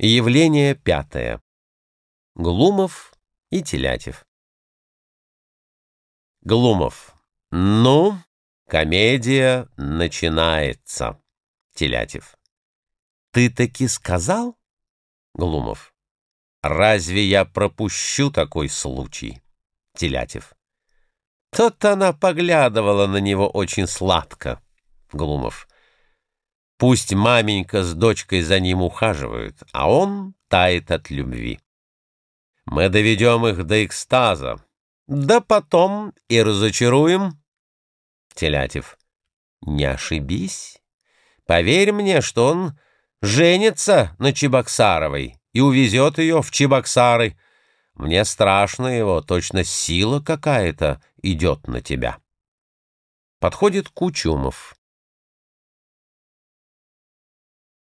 Явление пятое. Глумов и Телятев. Глумов. Ну, комедия начинается. Телятев. Ты таки сказал? Глумов. Разве я пропущу такой случай? Телятев. Тот она поглядывала на него очень сладко. Глумов. Пусть маменька с дочкой за ним ухаживают, а он тает от любви. Мы доведем их до экстаза, да потом и разочаруем. Телятев. Не ошибись. Поверь мне, что он женится на Чебоксаровой и увезет ее в Чебоксары. Мне страшно его, точно сила какая-то идет на тебя. Подходит Кучумов.